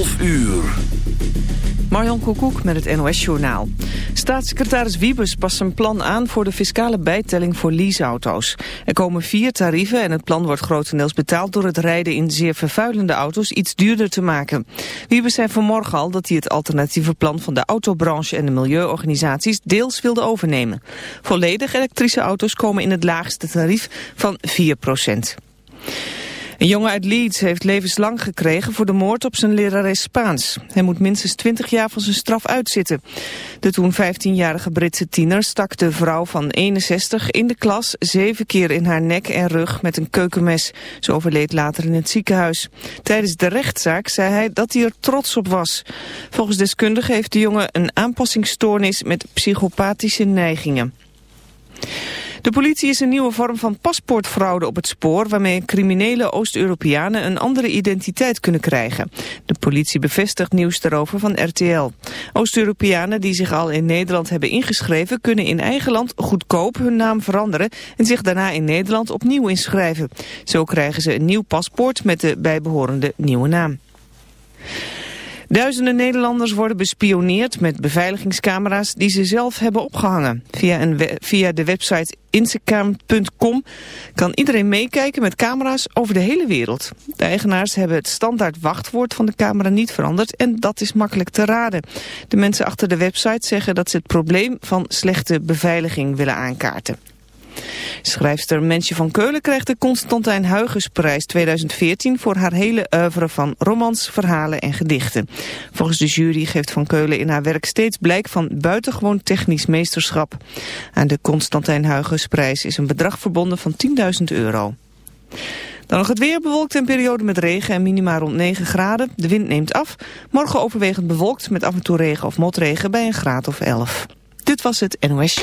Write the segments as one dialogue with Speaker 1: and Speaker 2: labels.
Speaker 1: 12 uur.
Speaker 2: Marjan Koekoek met het NOS-journaal. Staatssecretaris Wiebes past een plan aan voor de fiscale bijtelling voor leaseauto's. Er komen vier tarieven en het plan wordt grotendeels betaald door het rijden in zeer vervuilende auto's iets duurder te maken. Wiebes zei vanmorgen al dat hij het alternatieve plan van de autobranche en de milieuorganisaties deels wilde overnemen. Volledig elektrische auto's komen in het laagste tarief van 4 procent. Een jongen uit Leeds heeft levenslang gekregen voor de moord op zijn lerares Spaans. Hij moet minstens 20 jaar van zijn straf uitzitten. De toen 15-jarige Britse tiener stak de vrouw van 61 in de klas zeven keer in haar nek en rug met een keukenmes. Ze overleed later in het ziekenhuis. Tijdens de rechtszaak zei hij dat hij er trots op was. Volgens deskundigen heeft de jongen een aanpassingsstoornis met psychopathische neigingen. De politie is een nieuwe vorm van paspoortfraude op het spoor... waarmee criminele Oost-Europeanen een andere identiteit kunnen krijgen. De politie bevestigt nieuws daarover van RTL. Oost-Europeanen die zich al in Nederland hebben ingeschreven... kunnen in eigen land goedkoop hun naam veranderen... en zich daarna in Nederland opnieuw inschrijven. Zo krijgen ze een nieuw paspoort met de bijbehorende nieuwe naam. Duizenden Nederlanders worden bespioneerd met beveiligingscamera's die ze zelf hebben opgehangen. Via, een via de website instacam.com kan iedereen meekijken met camera's over de hele wereld. De eigenaars hebben het standaard wachtwoord van de camera niet veranderd en dat is makkelijk te raden. De mensen achter de website zeggen dat ze het probleem van slechte beveiliging willen aankaarten. Schrijfster Mensje van Keulen krijgt de Constantijn Huygensprijs 2014 voor haar hele oeuvre van romans, verhalen en gedichten. Volgens de jury geeft Van Keulen in haar werk steeds blijk van buitengewoon technisch meesterschap. Aan de Constantijn Huygensprijs is een bedrag verbonden van 10.000 euro. Dan nog het weer bewolkt en periode met regen en minima rond 9 graden. De wind neemt af. Morgen overwegend bewolkt met af en toe regen of motregen bij een graad of 11. Dit was het NOS.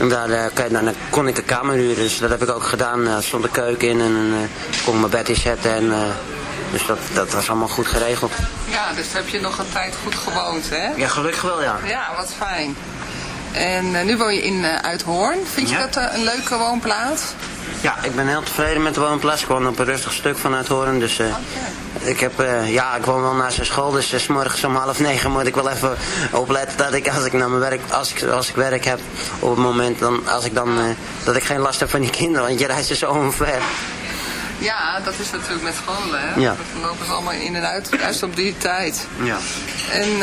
Speaker 3: En daar, uh, dan kon ik een kamer huren, dus dat heb ik ook gedaan. Er stond een keuken in en uh, kon mijn bed inzetten. En, uh, dus dat, dat was allemaal goed geregeld.
Speaker 4: Ja, dus heb je nog een tijd goed gewoond, hè?
Speaker 3: Ja, gelukkig wel, ja.
Speaker 4: Ja, wat fijn. En nu woon je in Uithoorn. Vind je dat een leuke woonplaats?
Speaker 3: Ja, ik ben heel tevreden met de woonplaats. Ik woon op een rustig stuk van Uithoorn. Dus uh, ik heb, uh, ja, ik woon wel naast zijn school. Dus s morgens om half negen moet ik wel even opletten dat ik als ik naar mijn werk, als ik, als ik werk heb op het moment, dan, als ik dan, uh, dat ik geen last heb van die kinderen. Want je reist er zo omver.
Speaker 4: Ja, dat is natuurlijk met scholen, hè.
Speaker 3: Ja.
Speaker 4: Dat lopen ze allemaal in en uit, juist op die tijd.
Speaker 3: Ja.
Speaker 4: En...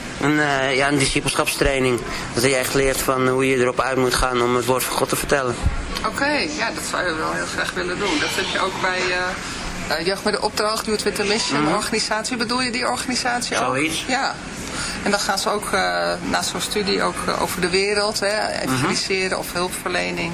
Speaker 3: Een, uh, ja, een discipelschapstraining. Dat je echt leert van hoe je erop uit moet gaan om het woord van God te vertellen.
Speaker 4: Oké, okay, ja, dat zou je wel heel graag willen doen. Dat heb je ook bij uh, uh, Jeugd met de Opdracht, Youth with a Mission, mm organisatie. Bedoel je die organisatie ook?
Speaker 3: Zoiets.
Speaker 4: Ja. En dan gaan ze ook uh, na zo'n studie ook uh, over de wereld, hè, evangeliseren mm -hmm. of hulpverlening,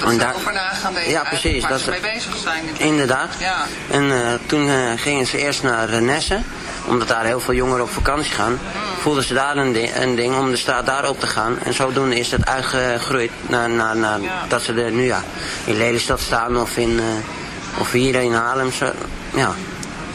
Speaker 4: Dat en daar, over na gaan denken.
Speaker 3: Ja, precies.
Speaker 4: Waar
Speaker 3: dat
Speaker 4: ze mee bezig zijn.
Speaker 3: Inderdaad.
Speaker 4: Ja.
Speaker 3: En toen gingen ze eerst naar Nessen omdat daar heel veel jongeren op vakantie gaan, voelden ze daar een ding, een ding, om de straat daar op te gaan. En zodoende is dat uitgegroeid naar, naar, naar ja. dat ze er nu ja, in Lelystad staan of, in, of hier in Haarlem. Zo, ja.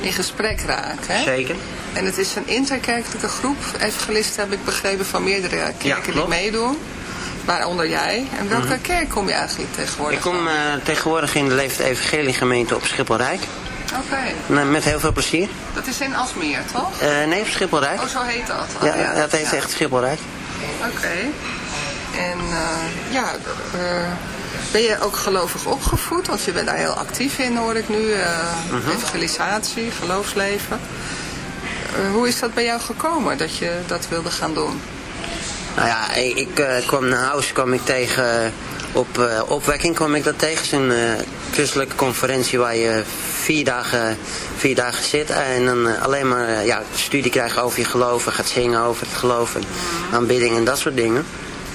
Speaker 4: in gesprek raken. Hè?
Speaker 3: Zeker.
Speaker 4: En het is een interkerkelijke groep, evangelisten heb ik begrepen, van meerdere kerken
Speaker 3: ja,
Speaker 4: die meedoen. Waaronder jij. En welke mm -hmm. kerk kom je eigenlijk tegenwoordig
Speaker 3: Ik kom uh, tegenwoordig in de Leefd Evangelie gemeente op Schipholrijk.
Speaker 4: Oké.
Speaker 3: Okay. Met heel veel plezier.
Speaker 4: Dat is in Asmeer, toch?
Speaker 3: Uh, nee, op Schipholrijk.
Speaker 4: Oh, zo heet dat?
Speaker 3: Oh, ja, ja, het heet ja. echt Schipholrijk.
Speaker 4: Oké. Okay. En uh, ja, ben je ook gelovig opgevoed? Want je bent daar heel actief in, hoor ik nu. Uh, mm -hmm. Evangelisatie, geloofsleven. hoe is dat bij jou gekomen, dat je dat wilde gaan doen?
Speaker 3: Nou ja, ik kwam naar huis, kwam ik tegen op uh, opwekking kwam ik dat tegen. Het is een uh, christelijke conferentie waar je vier dagen, vier dagen zit en dan alleen maar ja, studie krijgt over je geloven, gaat zingen over het geloven, aanbidding en dat soort dingen.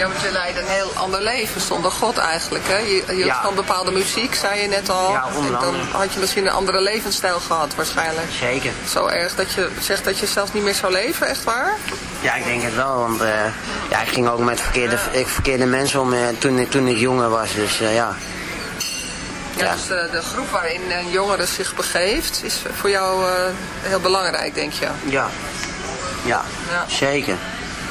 Speaker 4: Ja, want je een heel ander leven zonder God eigenlijk. Hè? Je, je ja. van bepaalde muziek, zei je net al.
Speaker 3: Ja,
Speaker 4: en dan had je misschien een andere levensstijl gehad waarschijnlijk.
Speaker 3: Zeker.
Speaker 4: Zo erg dat je zegt dat je zelfs niet meer zou leven, echt waar?
Speaker 3: Ja, ik denk het wel, want uh, ja, ik ging ook met verkeerde, ik, verkeerde mensen om uh, toen, ik, toen ik jonger was, dus uh, ja.
Speaker 4: Ja, ja. Dus de, de, groep waarin een jongere zich begeeft is voor jou heel belangrijk, denk je?
Speaker 3: Ja, ja, ja. zeker.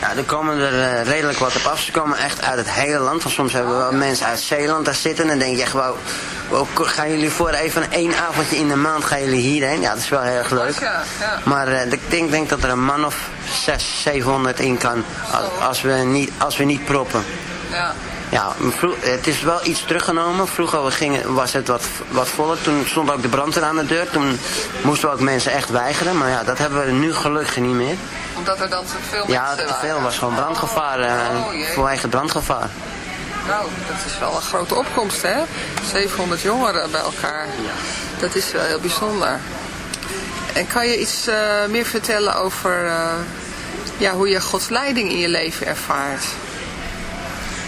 Speaker 3: Ja, er komen er uh, redelijk wat op af. Ze komen echt uit het hele land. Want soms hebben we wel mensen uit Zeeland daar zitten. En dan denk je echt, gaan jullie voor even één avondje in de maand gaan jullie hierheen? Ja, dat is wel heel erg leuk.
Speaker 4: Ja, ja.
Speaker 3: Maar uh, ik denk, denk dat er een man of 600, 700 in kan. Als we niet, als we niet proppen.
Speaker 4: Ja.
Speaker 3: Ja, het is wel iets teruggenomen. Vroeger gingen, was het wat, wat voller. Toen stond ook de brandweer aan de deur. Toen moesten we ook mensen echt weigeren. Maar ja, dat hebben we nu gelukkig niet meer
Speaker 4: omdat er dan te veel
Speaker 3: ja, mensen Ja, te veel. was gewoon brandgevaar. Oh, uh, vanwege brandgevaar.
Speaker 4: Nou, dat is wel een grote opkomst, hè? 700 jongeren bij elkaar. Dat is wel heel bijzonder. En kan je iets uh, meer vertellen over uh, ja, hoe je Gods leiding in je leven ervaart?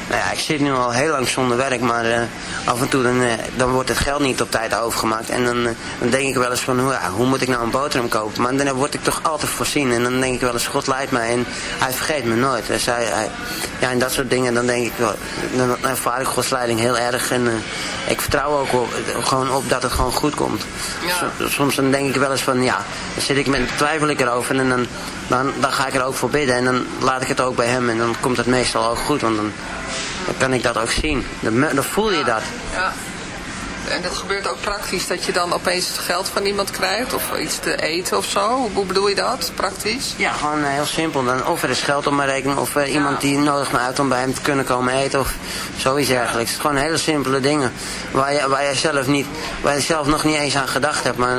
Speaker 3: Nou ja, ik zit nu al heel lang zonder werk, maar uh, af en toe dan, uh, dan wordt het geld niet op tijd overgemaakt. En dan, uh, dan denk ik wel eens van, hoe, hoe moet ik nou een boterham kopen? Maar dan word ik toch altijd voorzien. En dan denk ik wel eens, God leidt mij en hij vergeet me nooit. Dus hij, hij, ja, en dat soort dingen, dan denk ik wel, dan ervaar ik Gods leiding heel erg. En ik vertrouw ook op, gewoon op dat het gewoon goed komt.
Speaker 4: Ja.
Speaker 3: Soms dan denk ik wel eens van, ja, dan zit ik met, twijfel ik erover en dan, dan, dan ga ik er ook voor bidden. En dan laat ik het ook bij hem en dan komt het meestal ook goed. Want dan, dan kan ik dat ook zien. Dan, dan voel je dat.
Speaker 4: Ja. En dat gebeurt ook praktisch, dat je dan opeens het geld van iemand krijgt of iets te eten of zo? Hoe bedoel je dat, praktisch?
Speaker 3: Ja, gewoon heel simpel. Dan of er is geld op mijn rekening of er iemand die nodig me uit om bij hem te kunnen komen eten of zoiets dergelijks. Het is gewoon hele simpele dingen waar je, waar je, zelf, niet, waar je zelf nog niet eens aan gedacht hebt. Maar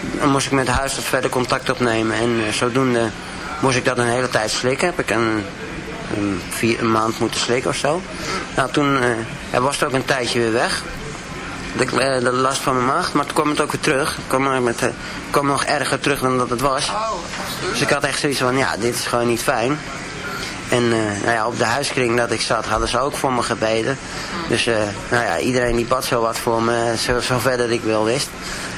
Speaker 3: dan moest ik met de huisarts verder contact opnemen. En uh, zodoende moest ik dat een hele tijd slikken. Heb ik een, een, vier, een maand moeten slikken of zo. Nou, toen uh, was het ook een tijdje weer weg. De, uh, de, last van mijn maag, maar toen kwam het ook weer terug. Het kwam, met, uh, kwam nog erger terug dan dat het was. Dus ik had echt zoiets van, ja, dit is gewoon niet fijn. En uh, nou ja, op de huiskring dat ik zat hadden ze ook voor me gebeden. Dus nou ja, iedereen die bad zo wat voor me, zo, zo verder ik wel wist.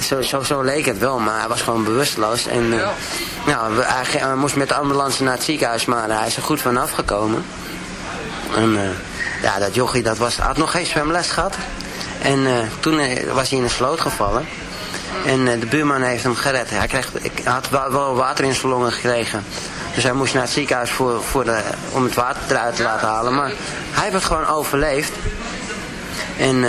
Speaker 3: zo, zo, zo, leek het wel, maar hij was gewoon bewusteloos. En uh, ja, hij, moest met de ambulance naar het ziekenhuis, maar hij is er goed vanaf gekomen. En uh, ja, dat jochie dat was, had nog geen zwemles gehad. En toen was hij in een sloot gevallen. En de buurman heeft hem gered. Hij, kreeg, ik had wel, water in zijn longen gekregen. Dus hij moest naar het ziekenhuis voor, voor de, om het water eruit te laten halen. Maar hij heeft het gewoon overleefd. En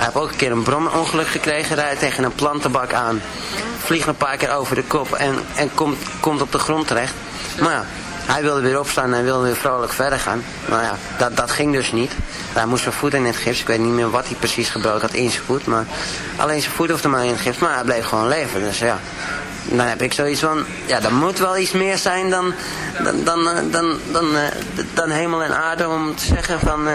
Speaker 3: hij heeft ook een keer een bromongeluk gekregen. Rijdt tegen een plantenbak aan. Vliegt een paar keer over de kop en, en komt, komt op de grond terecht. Maar ja, hij wilde weer opstaan en wilde weer vrolijk verder gaan. Maar ja, dat, dat ging dus niet. Hij moest zijn voet in het gips. Ik weet niet meer wat hij precies gebroken had in zijn voet. Maar alleen zijn voet hoefde maar in het gips. Maar hij bleef gewoon leven. Dus ja, dan heb ik zoiets van... Ja, er moet wel iets meer zijn dan, dan, dan, eh, dan, dan, eh, dan hemel en aarde om te zeggen van... Uh,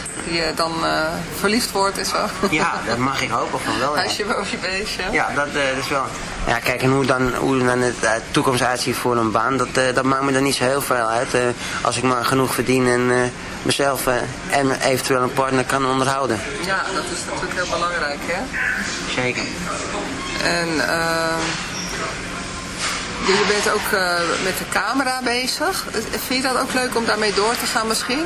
Speaker 4: die uh, dan uh, verliefd wordt en zo.
Speaker 3: Ja, dat mag ik hopen van wel.
Speaker 4: Ja. Huisje boven je beestje.
Speaker 3: Ja, dat, uh, is wel... Ja, kijk, en hoe dan, hoe dan het toekomst uitziet voor een baan, dat, dat maakt me dan niet zo heel veel uit. als ik maar genoeg verdien en mezelf en eventueel een partner kan onderhouden.
Speaker 4: Ja, dat is natuurlijk heel belangrijk, hè?
Speaker 3: Zeker.
Speaker 4: En... je bent ook met de camera bezig. Vind je dat ook leuk om daarmee door te gaan misschien?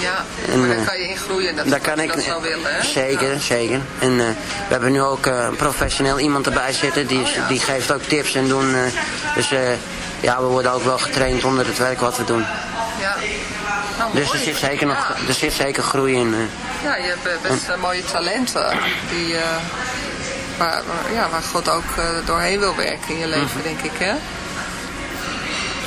Speaker 4: Ja, en, daar kan je in groeien. Dat daar kan ik dat willen, hè?
Speaker 3: Zeker, zeker. En uh, we hebben nu ook uh, een professioneel iemand erbij zitten. Die, oh, ja. die geeft ook tips en doen. Uh, dus ja, we worden ook wel getraind onder het werk wat we doen.
Speaker 4: Ja.
Speaker 3: Nou, dus er zit, zeker nog, ja. er zit zeker groei in.
Speaker 4: Ja, je hebt best mooie talenten. Die, waar, ja, waar God ook doorheen wil werken in je leven, mm. denk ik, hè?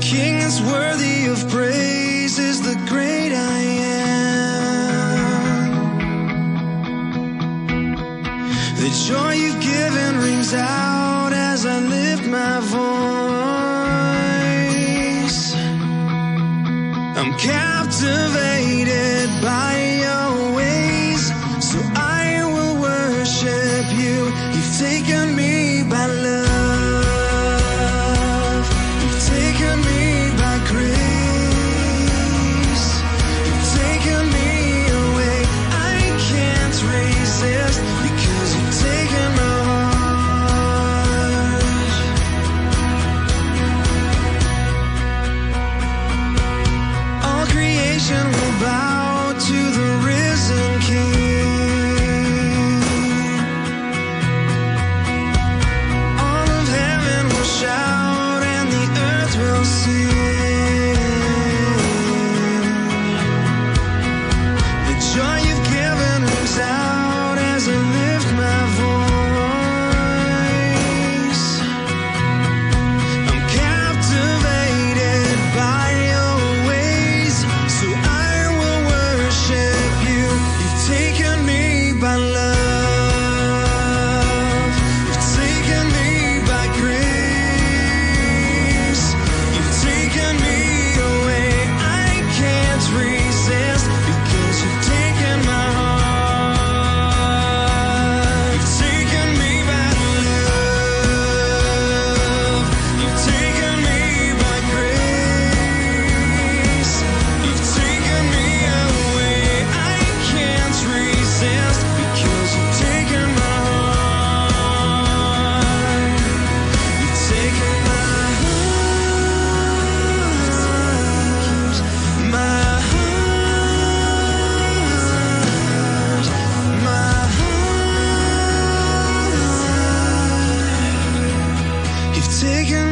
Speaker 4: King is worthy of praise is the great I am. The joy you've given rings out as I lift my voice. I'm
Speaker 5: captivated by your ways. So I will worship you. You've taken
Speaker 1: taking